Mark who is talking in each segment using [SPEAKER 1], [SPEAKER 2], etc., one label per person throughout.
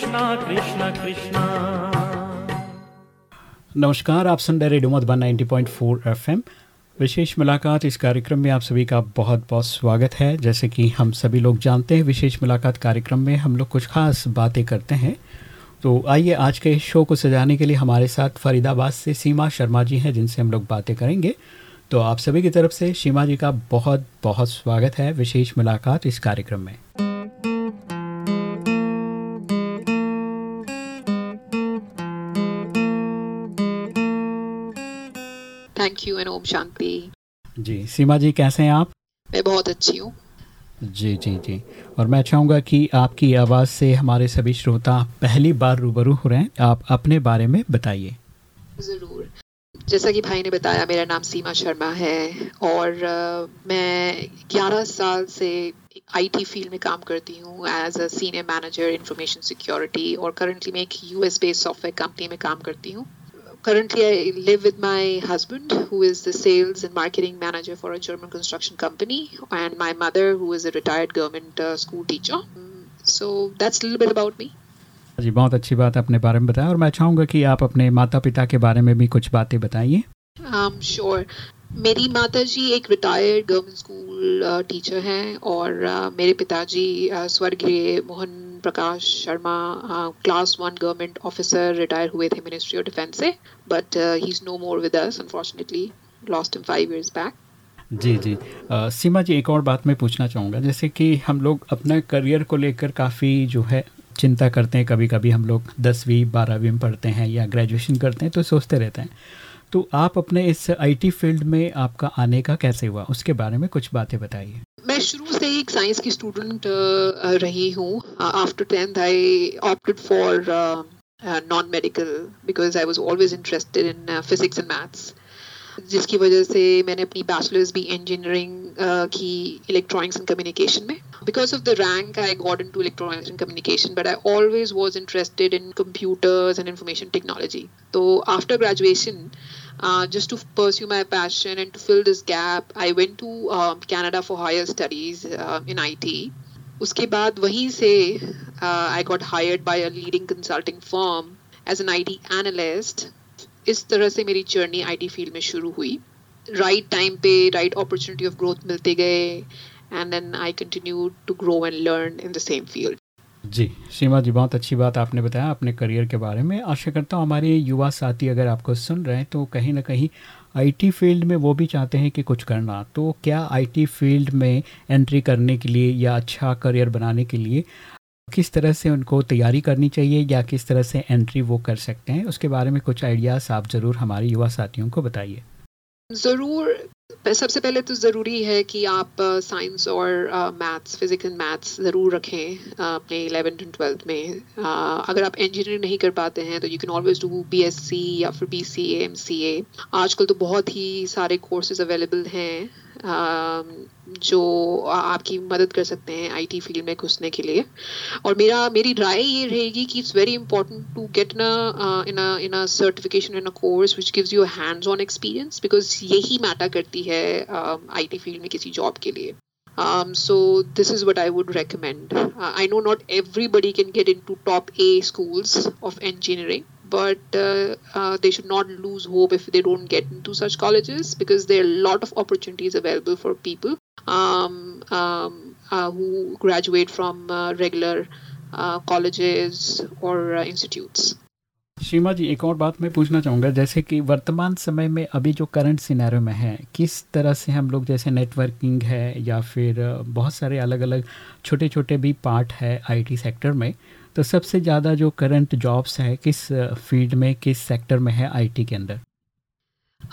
[SPEAKER 1] कृष्णा, कृष्ण, कृष्णा।
[SPEAKER 2] नमस्कार, आप सुन रहे रेडियो मधुबन 90.4 एफएम। विशेष मुलाकात इस कार्यक्रम में आप सभी का बहुत बहुत स्वागत है। जैसे कि हम सभी लोग जानते हैं, विशेष मुलाकात कार्यक्रम में हम लोग कुछ खास बातें करते हैं। तो आइए आज के शो को सजाने के लिए हमारे साथ फरीदाबाद से सीमा शर्मा जी हैं, जिनसे हम लोग बातें करेंगे। तो आप सभी की तरफ़ से सीमा जी का बहुत बहुत स्वागत है। विशेष मुलाकात इस कार्यक्रम में।
[SPEAKER 3] Thank you and Om Shanti.
[SPEAKER 2] जी सीमा जी कैसे हैं आप?
[SPEAKER 3] मैं बहुत अच्छी हूँ।
[SPEAKER 2] जी जी जी। और मैं चाहूँगा कि आपकी आवाज़ से हमारे सभी श्रोता पहली बार रूबरू हो रहे हैं। आप अपने बारे में बताइए।
[SPEAKER 3] ज़रूर। जैसा कि भाई ने बताया मेरा नाम सीमा शर्मा है और मैं 11 साल से आईटी फ़ील्ड में काम करती हूँ as a senior manager information security और करंटली मैं एक यूएस बेस्ड सॉफ्टवेयर कंपनी में काम करती हूँ। Currently I live with my husband, who is the sales and marketing manager for a German construction company, and my mother, who is a retired government uh, school teacher. So that's a little bit about me.
[SPEAKER 2] जी बहुत अच्छी बात अपने बारे में बताया और मैं चाहूँगा कि आप अपने माता पिता के बारे में भी कुछ बातें बताइए
[SPEAKER 3] um, sure. मेरी माता जी एक रिटायर्ड गवर्नमेंट स्कूल टीचर हैं और uh, मेरे पिताजी uh, स्वर्गीय Mohan Prakash Sharma class one government officer retire हुए थे मिनिस्ट्री ऑफ़ डिफेंस से but he is no more with us unfortunately lost in five years back
[SPEAKER 2] जी जी. आ, सीमा जी एक और बात मैं पूछना चाहूँगा. जैसे कि हम लोग अपने करियर को लेकर काफ़ी जो है चिंता करते हैं. कभी कभी हम लोग दसवीं बारहवीं में पढ़ते हैं या ग्रेजुएशन करते हैं तो सोचते रहते हैं. तो आप अपने इस आईटी फ़ील्ड में आपका आने का कैसे हुआ? उसके बारे में कुछ बातें बताइए।
[SPEAKER 3] मैं शुरू से ही एक साइंस की स्टूडेंट रही हूँ after tenth I opted for non medical because I was always interested in physics and maths जिसकी वजह से मैंने अपनी बैचलर्स भी इंजीनियरिंग uh, की इलेक्ट्रॉनिक्स एंड कम्युनिकेशन में। Because of the rank I got into electronics and communication but I always was interested in computers and information technology तो after graduation uh, just to pursue my passion and to fill this gap, I went to um, Canada for higher studies uh, in IT. उसके बाद वहीं से I got hired by a leading consulting firm as an IT analyst इस तरह से मेरी journey IT field में शुरू हुई। राइट टाइम पे राइट अपॉर्चुनिटी ऑफ़ ग्रोथ मिलते गए and then I continue to grow and learn in the same field
[SPEAKER 2] जी, सीमा जी, बहुत अच्छी बात आपने बताया अपने करियर के बारे में। आशा करता हूँ हमारे युवा साथी अगर आपको सुन रहे हैं तो कहीं ना कहीं आईटी फ़ील्ड में वो भी चाहते हैं कि कुछ करना। तो क्या आईटी फ़ील्ड में एंट्री करने के लिए या अच्छा करियर बनाने के लिए किस तरह से उनको तैयारी करनी चाहिए या किस तरह से एंट्री वो कर सकते हैं, उसके बारे में कुछ आइडियाज़ आप ज़रूर हमारे युवा साथियों को बताइए।
[SPEAKER 3] ज़रूर सबसे पहले तो ज़रूरी है कि आप साइंस और मैथ्स फिजिक्स एंड मैथ्स ज़रूर रखें अपने इलेवेंथ एंड ट्वेल्थ में। अगर आप इंजीनियरिंग नहीं कर पाते हैं तो you can always do BSc या फिर बीसीए एमसीए आजकल तो बहुत ही सारे कोर्सेज अवेलेबल हैं। जो आपकी मदद कर सकते हैं आईटी फ़ील्ड में घुसने के लिए और मेरा मेरी राय ये रहेगी कि it's very important to get in in in a certification in a course which gives you hands on experience because यही मैटर करती है आईटी फ़ील्ड में किसी जॉब के लिए Um, so this is what I would recommend. Uh, I know not everybody can get into top A schools of engineering, but uh, uh, they should not lose hope if they don't get into such colleges because there are a lot of opportunities available for people um, um, uh, who graduate from regular colleges or institutes.
[SPEAKER 2] शीमा जी एक और बात मैं पूछना चाहूँगा जैसे कि वर्तमान समय में अभी जो करंट सिनेरियो में है किस तरह से हम लोग जैसे नेटवर्किंग है या फिर बहुत सारे अलग अलग छोटे छोटे भी पार्ट है आईटी सेक्टर में तो सबसे ज़्यादा जो करंट जॉब्स है किस फ़ील्ड में किस सेक्टर में है आईटी के अंदर?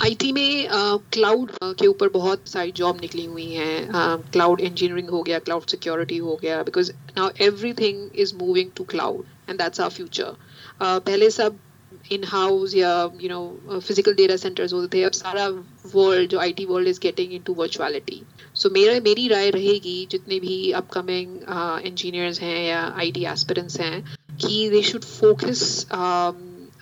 [SPEAKER 3] आईटी में क्लाउड uh, के ऊपर बहुत सारी जॉब निकली हुई हैं। क्लाउड इंजीनियरिंग हो गया क्लाउड सिक्योरिटी हो गया because now everything is moving to cloud and that's our future पहले सब इन हाउस या you know physical data centers होते थे अब सारा वर्ल्ड जो IT world is getting into virtuality so मेरा मेरी राय रहेगी जितने भी अपकमिंग इंजीनियर्स uh, हैं या आईटी एस्पिरेंट्स हैं कि they should focus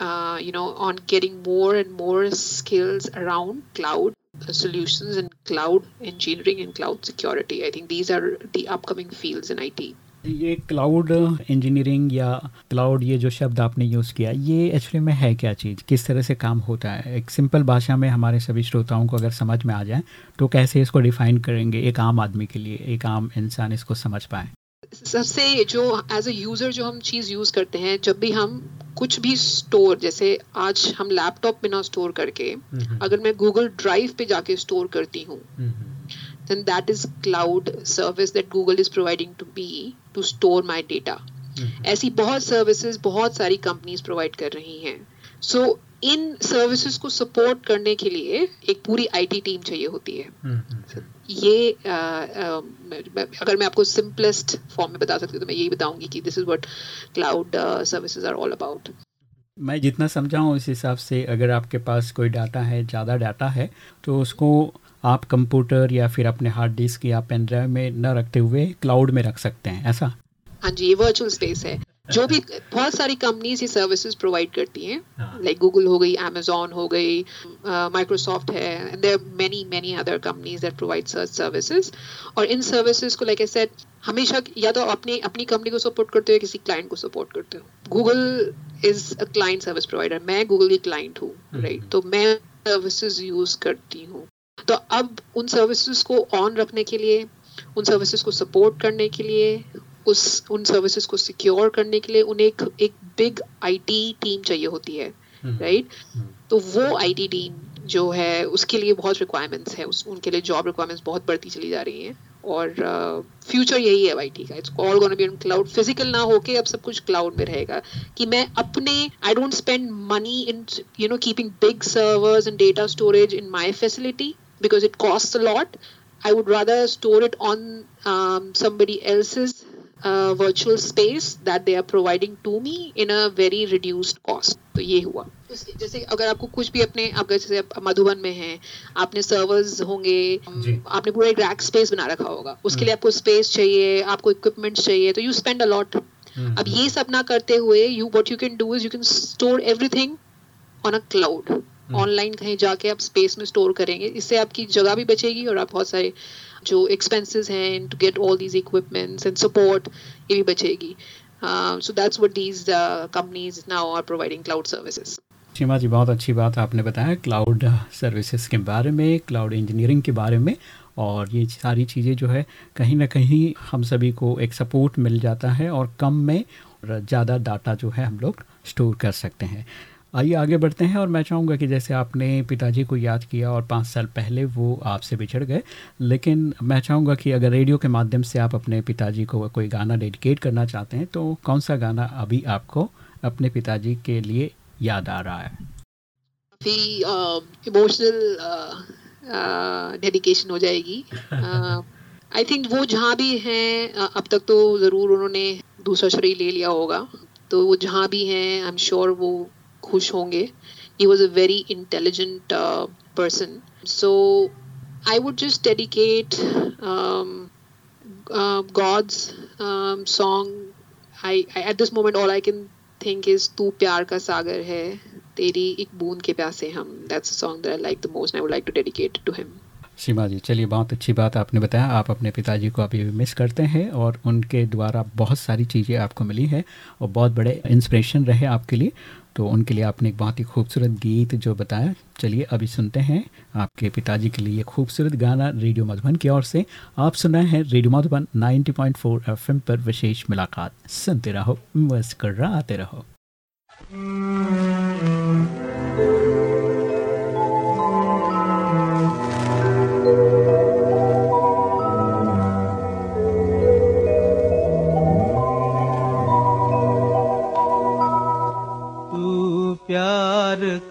[SPEAKER 3] uh, you know, on getting more and more skills around cloud solutions and cloud engineering and cloud security. I think these are the upcoming fields in IT.
[SPEAKER 2] ये cloud engineering या cloud ये जो शब्द आपने use किया ये actually में है क्या चीज़? किस तरह से काम होता है? एक सिंपल भाषा में हमारे सभी श्रोताओं को अगर समझ में आ जाए तो कैसे इसको डिफाइन करेंगे एक आम आदमी के लिए एक आम इंसान इसको समझ पाए?
[SPEAKER 3] सबसे जो एज अ यूज़र जो हम चीज़ यूज़ करते हैं जब भी हम कुछ भी स्टोर जैसे आज हम लैपटॉप में ना स्टोर करके अगर मैं गूगल ड्राइव पे जाके स्टोर करती हूँ then that is cloud service that Google is providing to me. To store my data ऐसी बहुत सर्विसेज़ बहुत सारी कंपनीज़ प्रोवाइड कर रही हैं। सो so, इन सर्विसेज़ को सपोर्ट करने के लिए एक पूरी आईटी टीम चाहिए होती है। ये आ, आ, अगर मैं आपको सिंपलेस्ट फॉर्म में बता सकती हूँ तो मैं यही बताऊँगी कि this is what cloud services are all about
[SPEAKER 2] मैं जितना समझा हूँ उस हिसाब से अगर आपके पास कोई डाटा है ज़्यादा डाटा है तो उसको आप कंप्यूटर या फिर अपने हार्ड डिस्क या पेन ड्राइव में न रखते हुए क्लाउड में रख सकते हैं ऐसा?
[SPEAKER 3] हाँ जी ये वर्चुअल स्पेस है। जो भी बहुत सारी कंपनीज़ ये सर्विसेज़ प्रोवाइड करती हैं। लाइक गूगल हो गई अमेजोन हो गई माइक्रोसॉफ्ट uh, है। And there many many other companies that provide search services और इन सर्विसेज़ को लाइक आई सेड हमेशा या तो अपने अपनी कंपनी को सपोर्ट करते हो या किसी क्लाइंट को सपोर्ट करते हो। Google is a client service provider मैं गूगल की क्लाइंट हूँ राइट हम्म। तो मैं सर्विसेज़ यूज़ करती हूँ। तो अब उन सर्विसेज़ को ऑन रखने के लिए उन सर्विसेज़ को सपोर्ट करने के लिए उस उन सर्विसेज़ को सिक्योर करने के लिए उन्हें एक एक बिग आईटी टीम चाहिए होती है राइट हम्म। हम्म। तो वो आईटी टीम जो है उसके लिए बहुत रिक्वायरमेंट्स है उस उनके लिए जॉब रिक्वायरमेंट्स बहुत बढ़ती चली जा रही हैं और फ्यूचर uh, यही है आईटी का it's all gonna be on cloud physical ना होके अब सब कुछ क्लाउड में रहेगा कि मैं अपने I don't spend money in you know keeping big servers and data storage in my facility because it cost a lot I would rather store it on um, somebody else's virtual space that they are providing to me in a very reduced cost तो ये हुआ। जैसे अगर आपको कुछ भी अपने अगर जैसे मधुबन में है आपने सर्वर्स होंगे आपने पूरा एक रैक स्पेस बना रखा होगा उसके लिए हम्म। आपको स्पेस चाहिए आपको इक्विपमेंट चाहिए तो यू स्पेंड अ लॉट अब ये सब ना करते हुए you what you can do is you can store everything on a cloud online कहीं जाके आप स्पेस में स्टोर करेंगे इससे आपकी जगह भी बचेगी और आप बहुत सारे जो एक्सपेंसेस हैं to get all these equipments and support ये भी बचेगी। So that's what these companies now are providing cloud services
[SPEAKER 2] Seema ji बहुत अच्छी बात आपने बताया क्लाउड सर्विसेज़ के बारे में क्लाउड इंजीनियरिंग के बारे में और ये सारी चीज़ें जो है कहीं ना कहीं हम सभी को एक सपोर्ट मिल जाता है और कम में ज़्यादा डाटा जो है हम लोग स्टोर कर सकते हैं। आइए आगे बढ़ते हैं और मैं चाहूँगा कि जैसे आपने पिताजी को याद किया और पाँच साल पहले वो आपसे बिछड़ गए लेकिन मैं चाहूँगा कि अगर रेडियो के माध्यम से आप अपने पिताजी को कोई गाना डेडिकेट करना चाहते हैं तो कौन सा गाना अभी आपको अपने पिताजी के लिए याद आ रहा है?
[SPEAKER 3] इमोशनल डेडिकेशन हो जाएगी। आई थिंक वो जहाँ भी हैं अब तक तो ज़रूर उन्होंने दूसरा शरीर ले लिया होगा। तो वो जहाँ भी हैं आई एम श्योर वो खुश होंगे। He was a very intelligent person so I would just dedicate God's song I at this moment all I can think is तू प्यार का सागर है तेरी एक बूंद के प्यासे हम that's song that I like the most I would like to dedicate to him
[SPEAKER 2] Seema ji चलिए बहुत अच्छी बात आपने बताया आप अपने पिताजी को अभी भी मिस करते हैं और उनके द्वारा बहुत सारी चीज़ें आपको मिली हैं और बहुत बड़े इंस्पिरेशन रहे आपके लिए तो उनके लिए आपने एक बहुत ही खूबसूरत गीत जो बताया। चलिए, अभी सुनते हैं आपके पिताजी के लिए खूबसूरत गाना रेडियो मधुबन की ओर से। आप सुन रहे हैं रेडियो मधुबन 90.4 एफएम पर विशेष मुलाकात। सुनते रहो बस कर रहो।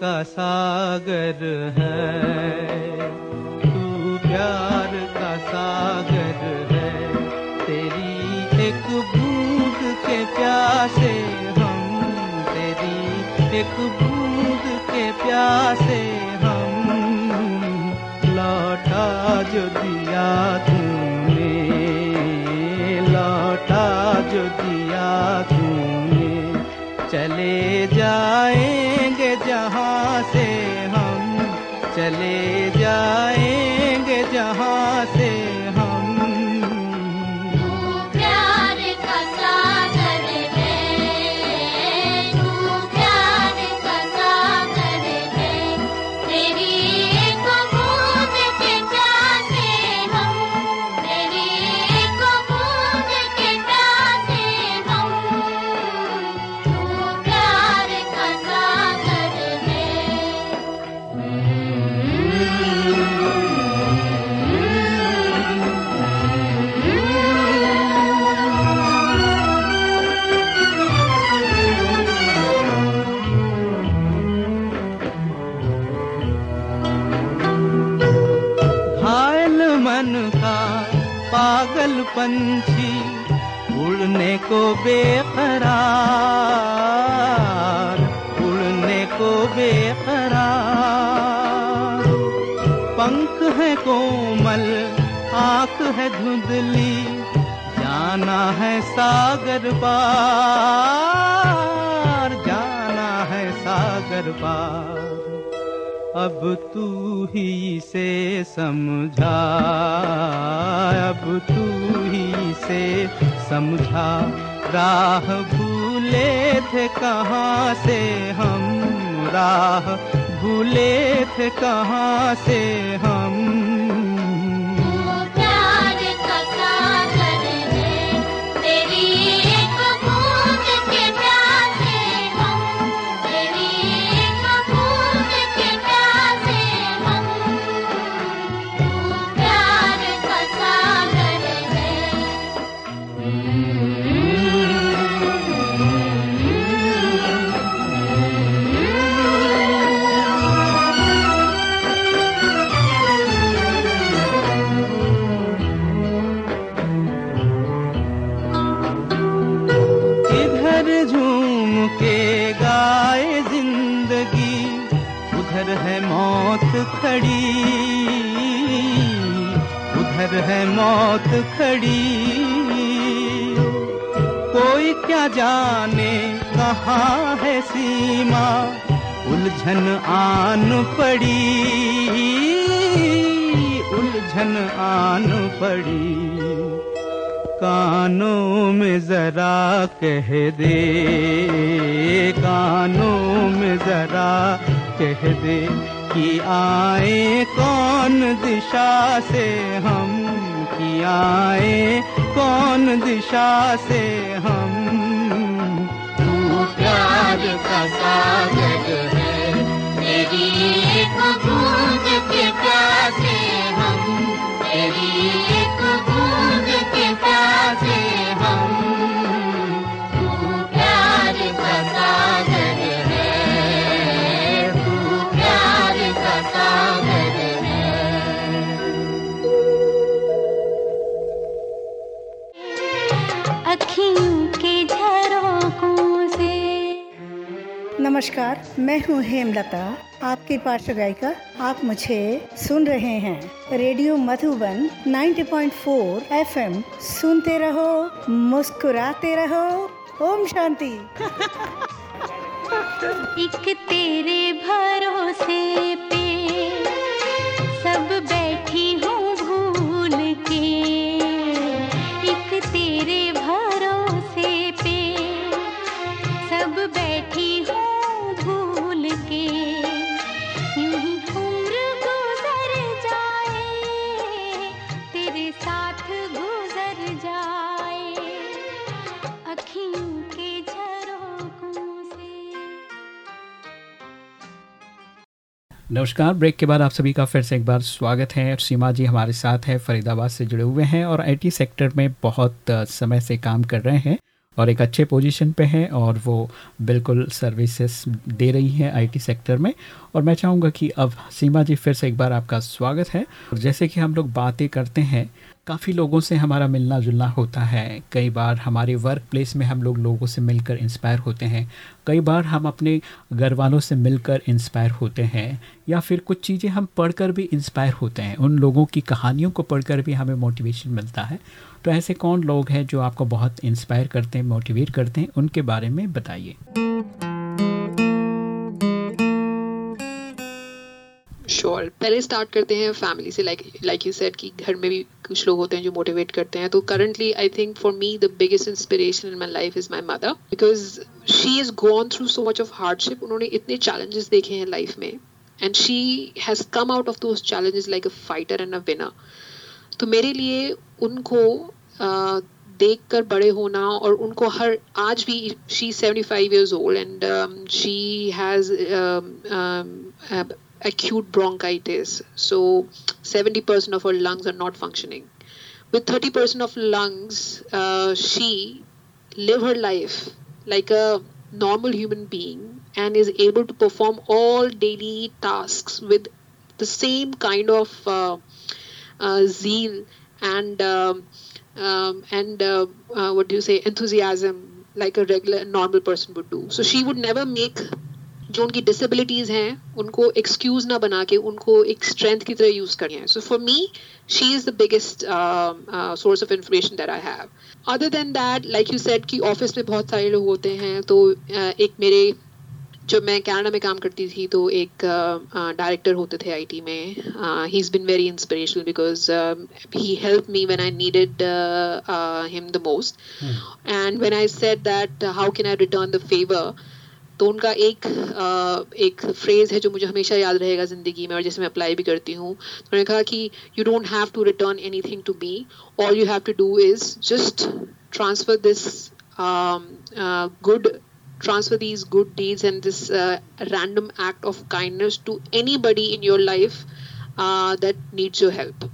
[SPEAKER 4] का सागर है। तू प्यार का सागर है। तेरी एक बूंद के प्यासे हम, तेरी एक बूंद के प्यासे हम। लौटा जो दिया तूने, लौटा जो दिया चले जाएँगे जहाँ से हम चले जाएँगे
[SPEAKER 5] तू ही
[SPEAKER 4] से समझा, राह भूले थे कहाँ से हम? राह भूले थे कहाँ से हम?
[SPEAKER 5] है
[SPEAKER 4] मौत खड़ी। कोई क्या जाने कहाँ है सीमा, उलझन आन पड़ी। उलझन आन पड़ी। कानों में जरा कह दे, कानों में जरा कह दे। कि आए, कौन दिशा से हम कि आए, कौन दिशा से हम? तू प्यार का सागर है
[SPEAKER 5] तेरी एक बूंद के प्यासे हम तेरी एक बूंद के प्यासे
[SPEAKER 6] नमस्कार, मैं हूँ हेमलता। आपकी पार्श्व गायिका आप मुझे सुन रहे हैं। Radio Madhuban 90.4 FM. सुनते रहो, मुस्कुराते रहो। ओम शांति।
[SPEAKER 5] एक तेरे भरोसे
[SPEAKER 2] नमस्कार। ब्रेक के बाद आप सभी का फिर से एक बार स्वागत है। सीमा जी हमारे साथ हैं, फरीदाबाद से जुड़े हुए हैं और आईटी सेक्टर में बहुत समय से काम कर रहे हैं और एक अच्छे पोजीशन पे हैं और वो बिल्कुल सर्विसेज़ दे रही हैं आईटी सेक्टर में। और मैं चाहूँगा कि अब सीमा जी फिर से एक बार आपका स्वागत है। और जैसे कि हम लोग बातें करते हैं काफ़ी लोगों से हमारा मिलना जुलना होता है। कई बार हमारे वर्क प्लेस में हम लोग लोगों से मिलकर इंस्पायर होते हैं। कई बार हम अपने घर वालों से मिलकर इंस्पायर होते हैं। या फिर कुछ चीज़ें हम पढ़कर भी इंस्पायर होते हैं। उन लोगों की कहानियों को पढ़कर भी हमें मोटिवेशन मिलता है। तो ऐसे कौन लोग हैं जो आपको बहुत इंस्पायर करते हैं मोटिवेट करते हैं? उनके बारे में बताइए।
[SPEAKER 3] श्योर पहले स्टार्ट करते हैं फैमिली से लाइक लाइक यू सेड कि घर में भी कुछ लोग होते हैं जो मोटिवेट करते हैं। तो currently I think for me the biggest inspiration in my life is my mother because she is gone through so much of hardship उन्होंने इतने चैलेंजेस देखे हैं लाइफ में। And she has come out of those challenges like a fighter and a winner तो मेरे लिए उनको uh, देख कर बड़े होना और उनको हर आज भी she seventy five years old and she has acute bronchitis. So 70% of her lungs are not functioning. With 30% of lungs, uh, she live her life like a normal human being and is able to perform all daily tasks with the same kind of uh, uh, zeal and um, um, and uh, uh, what do you say enthusiasm like a regular normal person would do. So she would never make जो उनकी disabilities हैं उनको excuse ना बना के उनको एक strength की तरह यूज़ करनी है। So for me she is the biggest source of information that I have other than that like you said कि ऑफ़िस में बहुत सारे लोग होते हैं तो uh, एक मेरे जब मैं कनाडा में काम करती थी तो एक डायरेक्टर uh, होते थे आईटी में। He is been very inspirational because he help me when I needed him the most and when I said that how can I return the favour तो उनका एक आ, एक फ्रेज है जो मुझे हमेशा याद रहेगा ज़िंदगी में और जैसे मैं अप्लाई भी करती हूँ। तो उन्होंने कहा कि you don't have to return anything to be all you have to do is just transfer this good transfer these good deeds and this random act of kindness to anybody in your life that needs your help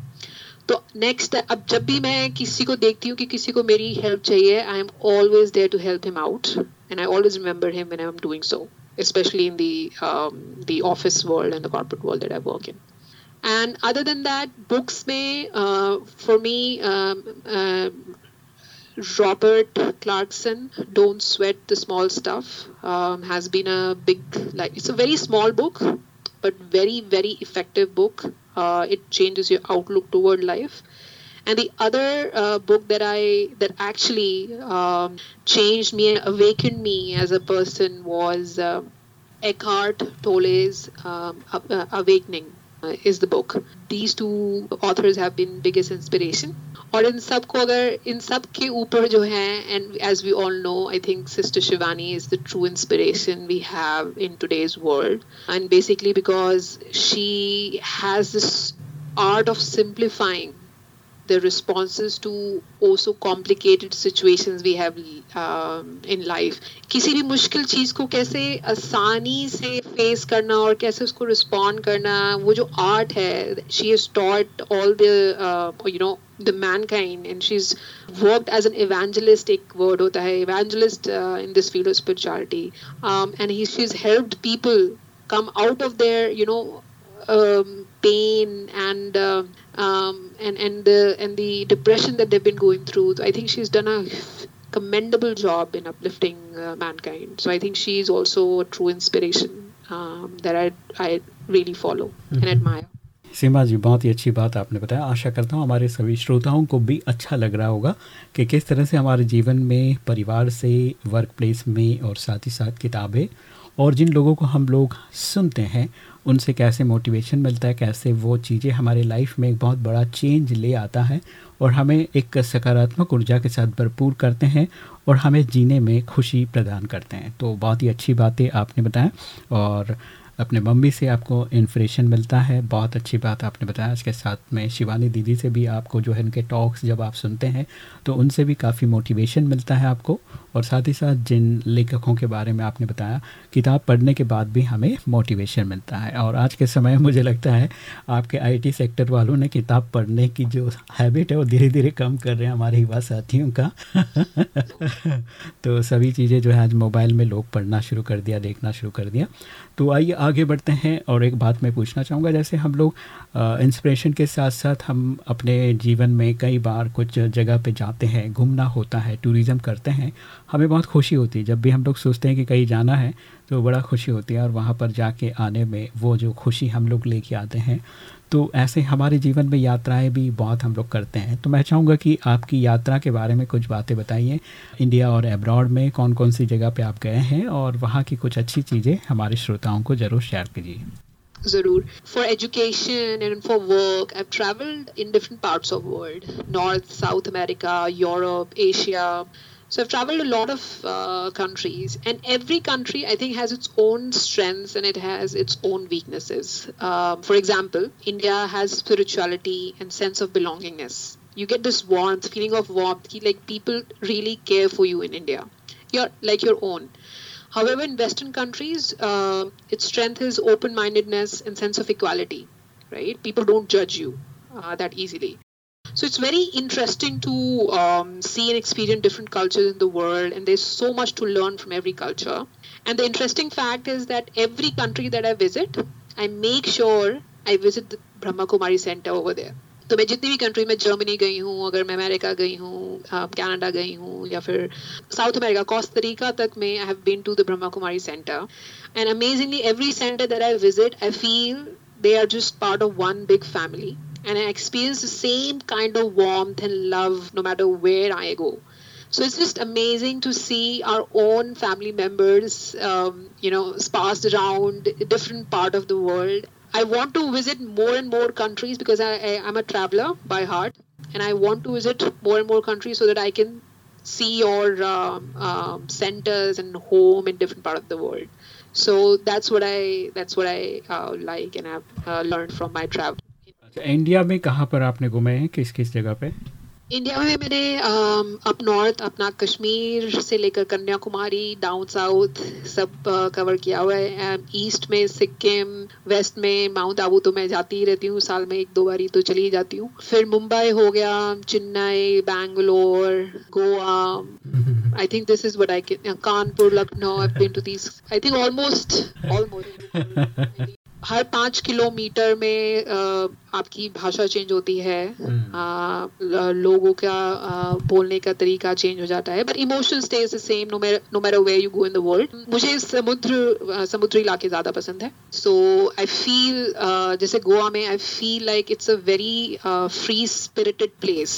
[SPEAKER 3] तो next अब जब भी मैं किसी को देखती हूँ कि किसी को मेरी हेल्प चाहिए I am always there to help him out and I always remember him when I am doing so especially in the um, the office world and the corporate world that I work in. And other than that, books may uh, for me um, uh, Robert Clarkson, Don't Sweat the Small Stuff, um, has been a big like it's a very small book, but very very effective book uh, it changes your outlook toward life. And the other uh, book that i that actually um, changed me and awakened me as a person was uh, eckhart tolle's um, uh, awakening uh, is the book. These two authors have been biggest inspiration और इन सबको अगर इन सब के ऊपर जो है and as we all know I think Sister Shivani is the true inspiration we have in today's world and basically because she has this art of simplifying the responses to also situations we have um, in life. किसी भी मुश्किल चीज़ को कैसे आसानी से face करना और कैसे उसको रिस्पॉन्ड करना वो जो आर्ट है she is taught all the you know the mankind and she's worked as an evangelistic word hota hai, evangelist uh, in this field of spirituality. Um, and she's helped people come out of their you know um, pain and um, and and the and the depression that they've been going through. I think she's done a commendable job in uplifting uh, mankind. So i think she's also a true inspiration that I, I really follow and mm-hmm. admire.
[SPEAKER 2] Seema ji, बहुत ही अच्छी बात आपने बताया। आशा करता हूँ हमारे सभी श्रोताओं को भी अच्छा लग रहा होगा कि किस तरह से हमारे जीवन में, परिवार से वर्क प्लेस में और साथ ही साथ किताबें और जिन लोगों को हम लोग सुनते हैं, उनसे कैसे मोटिवेशन मिलता है, कैसे वो चीज़ें हमारे लाइफ में एक बहुत बड़ा चेंज ले आता है और हमें एक सकारात्मक ऊर्जा के साथ भरपूर करते हैं और हमें जीने में खुशी प्रदान करते हैं। तो बहुत ही अच्छी बातें आपने बताया और अपने मम्मी से आपको इन्फ्रेशन मिलता है। बहुत अच्छी बात आपने बताया। इसके साथ में शिवानी दीदी से भी आपको जो है इनके टॉक्स जब आप सुनते हैं तो उनसे भी काफ़ी मोटिवेशन मिलता है आपको। और साथ ही साथ जिन लेखकों के बारे में आपने बताया, किताब पढ़ने के बाद भी हमें मोटिवेशन मिलता है। और आज के समय मुझे लगता है, आपके आईटी सेक्टर वालों ने किताब पढ़ने की जो हैबिट है, वो धीरे धीरे कम कर रहे हैं हमारे युवा साथियों का। तो सभी चीज़ें जो है आज मोबाइल में लोग पढ़ना शुरू कर दिया, देखना शुरू कर दिया। तो आइए आगे बढ़ते हैं और एक बात मैं पूछना चाहूँगा। जैसे हम लोग इंस्पिरेशन के साथ साथ हम अपने जीवन में कई बार कुछ जगह पे जाते हैं, घूमना होता है टूरिज़्म करते हैं, हमें बहुत खुशी होती है। जब भी हम लोग सोचते हैं कि कहीं जाना है तो बड़ा खुशी होती है और वहाँ पर जाके आने में वो जो खुशी हम लोग लेके आते हैं तो ऐसे हमारे जीवन में यात्राएँ भी बहुत हम लोग करते हैं तो मैं चाहूँगा कि आपकी यात्रा के बारे में कुछ बातें बताइए इंडिया और एब्रॉड में कौन कौन सी जगह पे आप गए हैं और वहाँ की कुछ अच्छी चीज़ें हमारे श्रोताओं को ज़रूर शेयर कीजिए
[SPEAKER 3] ज़रूर for education and for work I've travelled in different parts of world. North, South America, Europe, Asia. So I've traveled a lot of uh, countries, and every country I think has its own strengths and it has its own weaknesses. Um, for example, India has spirituality and sense of belongingness. You get this warmth, feeling of warmth, like people really care for you in India. You're like your own. However, in Western countries, uh, its strength is open-mindedness and sense of equality. Right? People don't judge you uh, that easily. So it's very interesting to um, see and experience different cultures in the world, and there's so much to learn from every culture. And the interesting fact is that every country that I visit, I make sure I visit the Brahma Kumari Center over there. तो मैं जितनी भी country में Germany गई हूँ अगर मैं America गई हूँ कनाडा गई हूँ या फिर साउथ अमेरिका कोस्टरिका तक में I have been to the Brahma Kumari center and amazingly every center that I visit I feel they are just part of one big family and I experience the same kind of warmth and love no matter where I go. So it's just amazing to see our own family members, um, you know, sparsed around different part of the world. I want to visit more and more countries because I, I, I'm a traveler by heart, and I want to visit more and more countries so that I can see your um, um, centers and home in different part of the world. So that's what I that's what I uh, like and I've uh, learned from my travel.
[SPEAKER 2] अच्छा India में कहाँ पर आपने घूमे हैं? किस किस जगह पे?
[SPEAKER 3] इंडिया में मैंने अप नॉर्थ अपना कश्मीर से लेकर कन्याकुमारी डाउन साउथ सब कवर किया हुआ है। ईस्ट में सिक्किम वेस्ट में माउंट आबू तो मैं जाती ही रहती हूँ साल में एक दो बारी तो चली ही जाती हूँ। फिर मुंबई हो गया Chennai Bangalore Goa. I think this is what I Kanpur Lucknow I been to this I think almost almost हर पाँच किलोमीटर में आपकी भाषा चेंज होती है। आ, लोगों का आ, बोलने का तरीका चेंज हो जाता है। But emotion stage same no matter way you go in the world मुझे समुद्र समुद्री इलाके ज़्यादा पसंद है। सो आई फील जैसे गोवा में I feel like it's a very free spirited place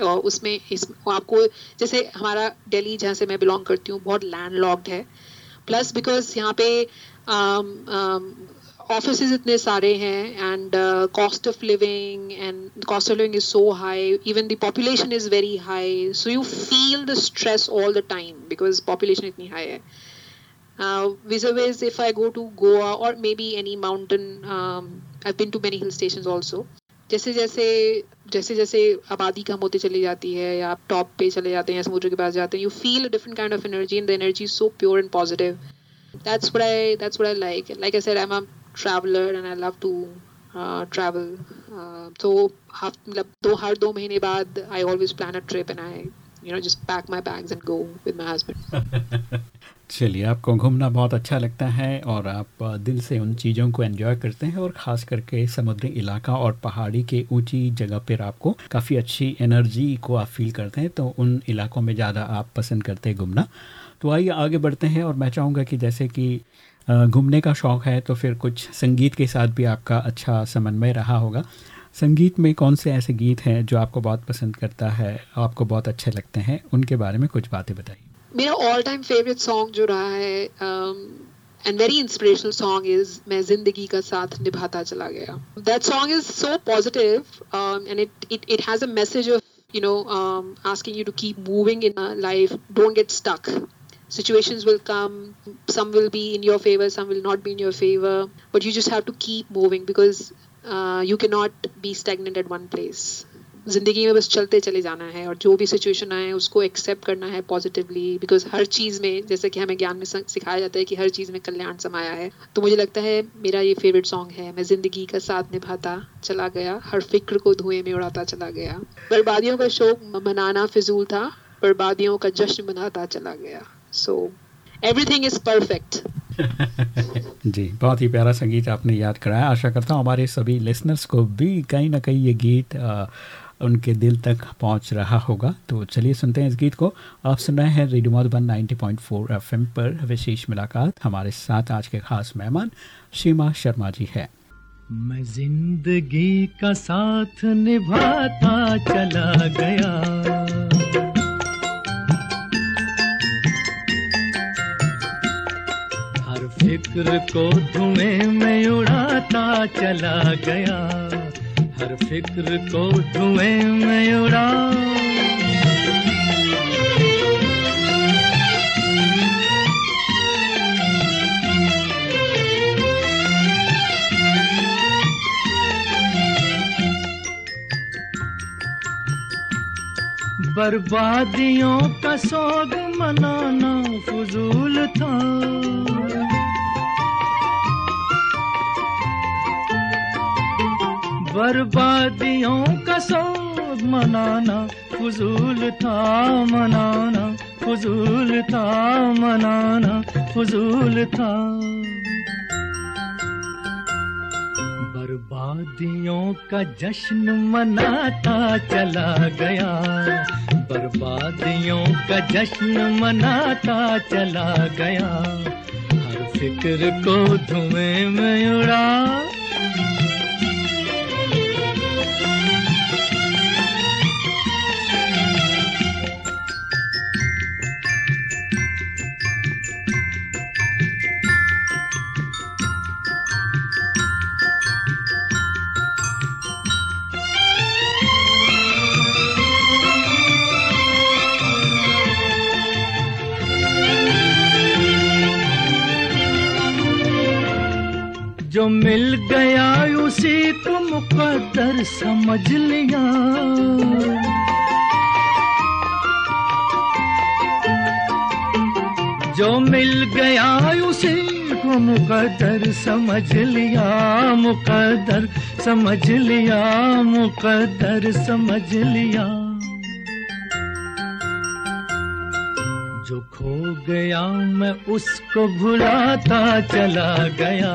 [SPEAKER 3] उसमें इस आपको जैसे हमारा दिल्ली जहाँ से मैं बिलोंग करती हूँ बहुत लैंड लॉक्ड है। प्लस बिकॉज़ यहाँ पे um, um, offices इतने सारे हैं and uh, cost of living and cost of living is so high even the population is very high so you feel the stress all the time because इतनी high है uh, vis-a-vis if I go to Goa or maybe any mountain um, I've been to many hill stations also जैसे जैसे जैसे जैसे आबादी कम होती चली जाती है या आप टॉप पे चले जाते हैं या समुद्र के पास जाते हैं you feel different kind of energy and the energy is so pure and positive that's what I that's what I like. Like I said, and I love to uh, travel. Uh, so मतलब दो हर दो महीने बाद I always plan a trip and I you know just pack my bags and go with my husband.
[SPEAKER 2] चलिए आपको घूमना बहुत अच्छा लगता है और आप दिल से उन चीज़ों को एंजॉय करते हैं और ख़ास करके समुद्री इलाका और पहाड़ी के ऊँची जगह पर आपको काफ़ी अच्छी एनर्जी को आप फील करते हैं तो उन इलाकों में ज़्यादा आप पसंद करते हैं घूमना तो आइए आगे बढ़ते हैं और मैं चाहूँगा कि जैसे कि घूमने का शौक़ है तो फिर कुछ संगीत के साथ भी आपका अच्छा समन्वय रहा होगा। संगीत में कौन से ऐसे गीत हैं जो आपको बहुत पसंद करता है आपको बहुत अच्छे लगते हैं? उनके बारे में कुछ बातें बताइए।
[SPEAKER 3] मेरा ऑल टाइम फेवरेट सॉन्ग जो रहा है and very inspirational song is मैं ज़िंदगी का साथ निभाता चला गया। That song is so positive and it it it has a message of know um, asking you to keep moving in life don't get stuck. Situations will come some will be in your favor some will not be in your favor but you just have to keep moving because uh, you cannot be stagnant at one place. ज़िंदगी में बस चलते चले जाना है और जो भी सिचुएशन आए उसको एक्सेप्ट करना है पॉजिटिवली बिकॉज़ हर चीज़ में जैसे कि हमें ज्ञान में सिखाया जाता है कि हर चीज़ में कल्याण समाया है तो मुझे लगता है मेरा ये फेवरेट सॉन्ग है मैं ज़िंदगी का साथ निभाता चला गया हर फ़िक्र को धुएँ में उड़ाता चला गया। बर्बादियों का शौक मनाना फिजूल था बर्बादियों का जश्न मनाता चला गया। सो एवरीथिंग इज़ परफेक्ट
[SPEAKER 2] जी बहुत ही प्यारा संगीत आपने याद कराया। आशा करता हूँ हमारे सभी लिसनर्स को भी कहीं ना कहीं ये गीत आ, उनके दिल तक पहुँच रहा होगा। तो चलिए सुनते हैं इस गीत को। आप सुन रहे हैं रेडियो मधुबन 90.4 एफएम पर विशेष मुलाकात। हमारे साथ आज के खास मेहमान सीमा शर्मा जी है।
[SPEAKER 7] मैं ज़िंदगी का साथ निभाता चला गया। फ़िक्र को धुएँ में उड़ाता चला गया। हर फ़िक्र को धुएँ में उड़ा। बर्बादियों का सोग मनाना फजूल था। बर्बादियों का सब मनाना, फजूल था मनाना, फजूल था मनाना, फजूल था। बर्बादियों का जश्न मनाता चला गया, बर्बादियों का जश्न मनाता चला गया। हर फ़िक्र को धुएँ में उड़ा जो मिल गया उसी को मुकद्दर समझ लिया। जो मिल गया उसी को मुकद्दर समझ लिया, मुकद्दर समझ लिया, मुकद्दर समझ लिया। जो खो गया मैं उसको भुलाता चला गया।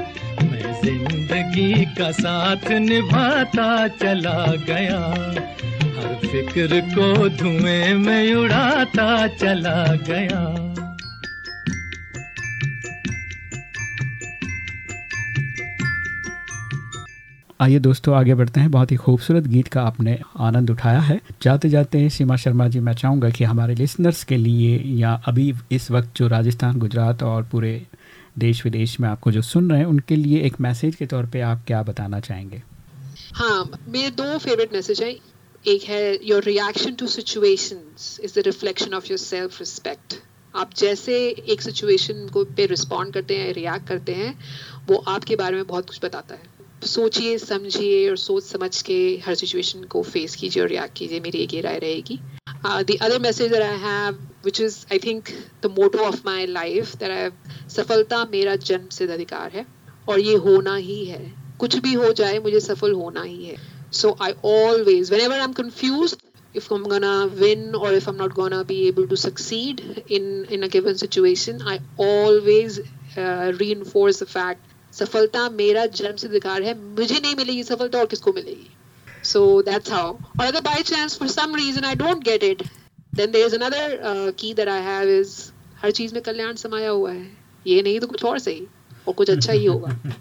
[SPEAKER 7] ज़िंदगी का साथ निभाता चला गया। हर फ़िक्र को धुएँ में उड़ाता चला गया।
[SPEAKER 2] आइए दोस्तों, आगे बढ़ते हैं। बहुत ही खूबसूरत गीत का आपने आनंद उठाया है। जाते जाते सीमा शर्मा जी, मैं चाहूँगा कि हमारे लिसनर्स के लिए या अभी इस वक्त जो राजस्थान, गुजरात और पूरे देश विदेश में आपको जो सुन रहे हैं, उनके लिए एक मैसेज के तौर पे आप क्या बताना चाहेंगे?
[SPEAKER 3] हाँ मेरे दो फेवरेट मैसेज हैं। एक है your reaction to situations is the reflection of your self respect आप जैसे एक सिचुएशन को पे रिस्पॉन्ड करते हैं रिएक्ट करते हैं, वो आपके बारे में बहुत कुछ बताता है। सोचिए, समझिए और सोच समझ के हर सिचुएशन को फेस कीजिए और रिएक्ट कीजिए, मेरी एक ये राय रहेगी। The other message that I have which is I think the motto of my life that I सफलता मेरा जन्म सिद्ध अधिकार है ही है। कुछ भी हो जाए मुझे सफल होना ही है। So I always whenever I am confuse if I'm gonna win or if I'm not gonna be able to succeed in in a given situation, I always uh, reinforce the fact सफलता मेरा जन्म सिद्ध अधिकार है मुझे नहीं मिलेगी सफलता और किसको मिलेगी? So that's how. और अगर by chance for some reason I don't get it. Then there is another uh, key that I have is हर चीज़ में कल्याण समाया हुआ है। ये नहीं तो कुछ और सही। और कुछ अच्छा ही होगा.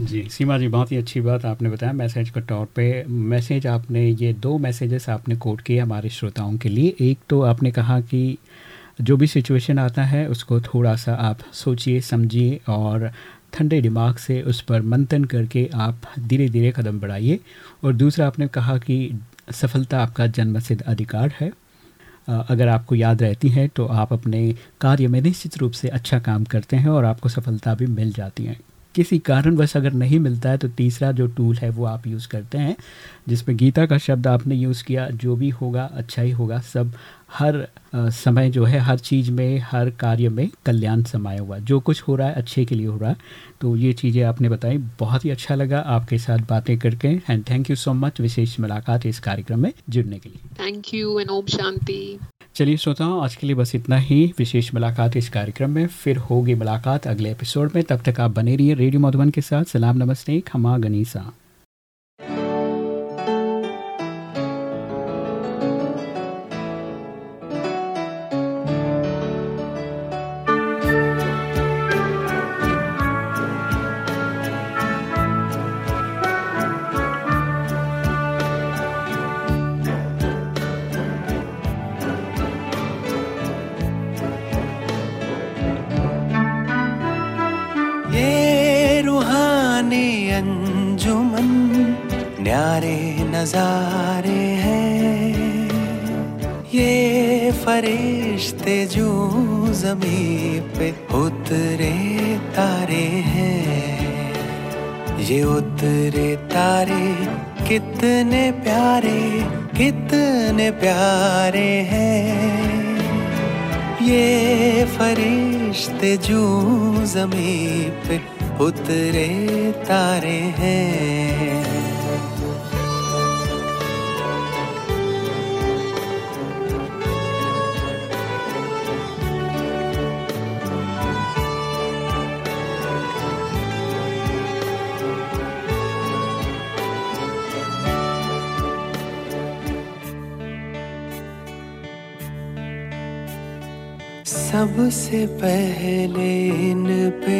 [SPEAKER 2] जी सीमा जी बहुत ही अच्छी बात आपने बताया मैसेज के तौर पे। मैसेज आपने ये दो मैसेजेस आपने कोट किए हमारे श्रोताओं के लिए। एक तो आपने कहा कि जो भी सिचुएशन आता है उसको थोड़ा सा आप सोचिए समझिए और ठंडे दिमाग से उस पर मंथन करके आप धीरे धीरे कदम बढ़ाइए। और दूसरा, आपने कहा कि सफलता आपका जन्मसिद्ध अधिकार है। अगर आपको याद रहती है तो आप अपने कार्य में निश्चित रूप से अच्छा काम करते हैं और आपको सफलता भी मिल जाती है। किसी कारणवश अगर नहीं मिलता है तो तीसरा जो टूल है, वो आप यूज़ करते हैं। जिसमें गीता का शब्द आपने यूज़ किया जो भी होगा अच्छा ही होगा। सब हर समय जो है हर चीज़ में हर कार्य में कल्याण समाया हुआ। जो कुछ हो रहा है अच्छे के लिए हो रहा है। तो ये चीज़ें आपने बताई बहुत ही अच्छा लगा आपके साथ बातें करके। And thank you so much विशेष मुलाकात इस कार्यक्रम में जुड़ने के लिए।
[SPEAKER 3] Thank you and Om Shanti
[SPEAKER 2] चलिए श्रोताओं आज के लिए बस इतना ही। विशेष मुलाकात इस कार्यक्रम में फिर होगी मुलाकात अगले एपिसोड में। तब तक आप बने रहिए रेडियो मधुबन के साथ। सलाम नमस्ते खमा गनीसा।
[SPEAKER 8] ये उतरे तारे कितने प्यारे कितने प्यारे हैं। ये फरिश्ते जो जमीप पे उतरे तारे हैं। सबसे पहले इन पे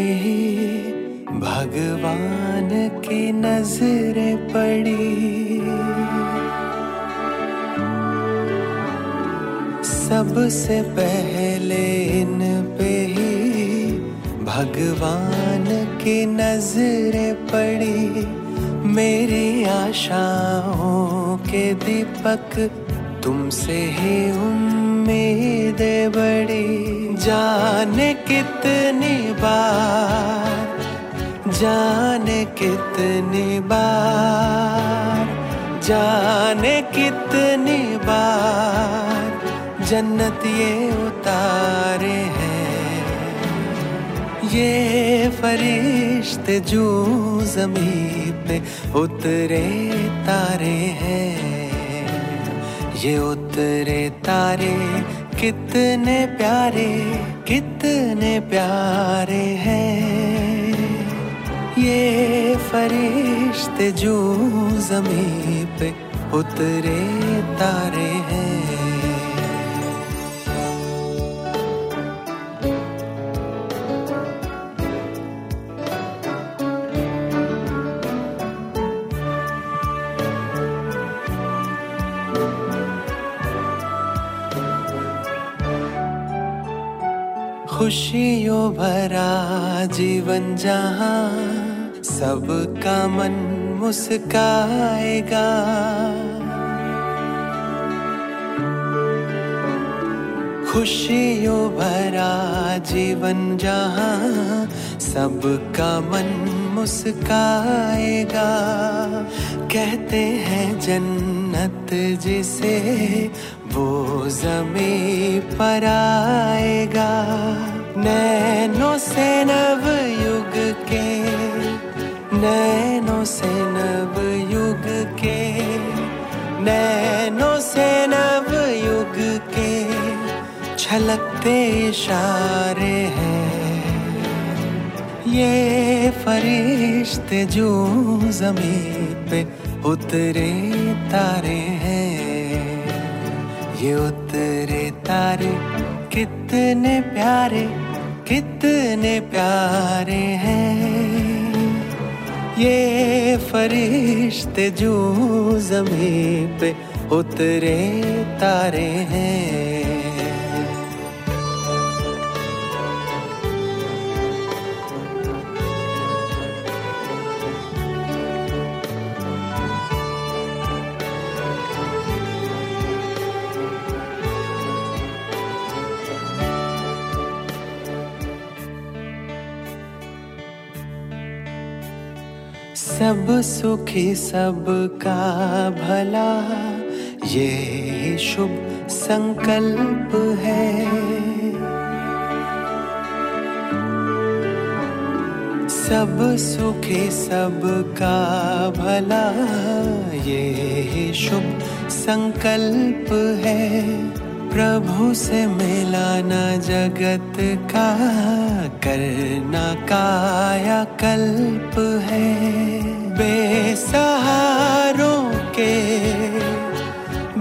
[SPEAKER 8] भगवान की नज़रें पड़ी। सबसे पहले इन पे ही भगवान की नज़रें पड़ी। मेरी आशाओं के दीपक तुमसे ही उम्मीद बड़ी जाने कितनी बार, जाने कितनी बार, जाने कितनी बार जन्नत ये उतारे हैं। ये फरिश्ते जो जमी पे उतरे तारे हैं, ये उतरे तारे कितने प्यारे कितने प्यारे हैं। ये फरिश्ते जो ज़मीन पे उतरे तारे हैं। खुशियों भरा जीवन जहाँ सबका मन मुस्काएगा। खुशियों भरा जीवन जहाँ सबका मन मुस्काएगा। कहते हैं जन्नत जिसे वो जमी पर आएगा। नैनों से नव युग के, नैनों से नव युग के, नैनों से नव युग के छलकते इशारे हैं। ये फरिश्ते जो ज़मीन पे उतरे तारे हैं, ये उतरे तारे कितने प्यारे कितने प्यारे हैं। ये फरिश्ते जो ज़मीन पे उतरे तारे हैं। सब सुखी सबका भला। ये शुभ संकल्प है। सब सुखी सबका भला। ये शुभ संकल्प है। प्रभु से मिलाना जगत का करना काया कल्प है। बेसहारों के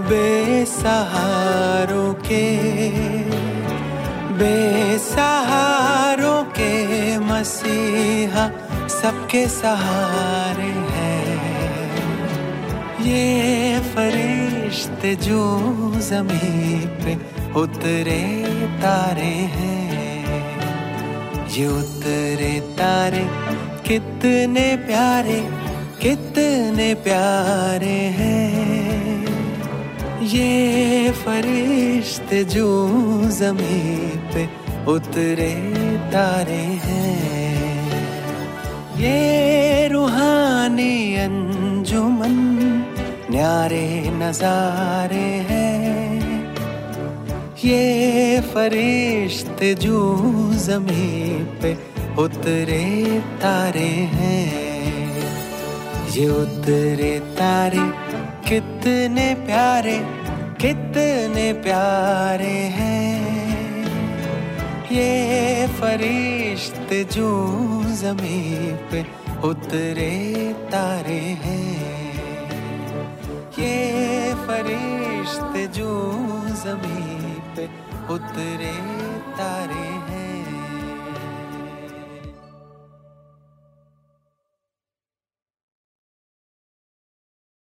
[SPEAKER 8] बेसहारों के बेसहारों के मसीहा सबके सहारे हैं। ये फरिश्ते जो ज़मीन पे उतरे तारे हैं। ये उतरे तारे कितने प्यारे कितने प्यारे हैं। ये फरिश्ते जो ज़मीन पे उतरे तारे हैं। ये रूहानी अंजुमन न्यारे नजारे हैं। ये फरिश्ते जो ज़मीन पे उतरे तारे हैं। ये उतरे तारे कितने प्यारे कितने प्यारे हैं। ये फरिश्ते जो ज़मीन पे उतरे तारे हैं। ये फरिश्ते जो ज़मीन पे उतरे तारे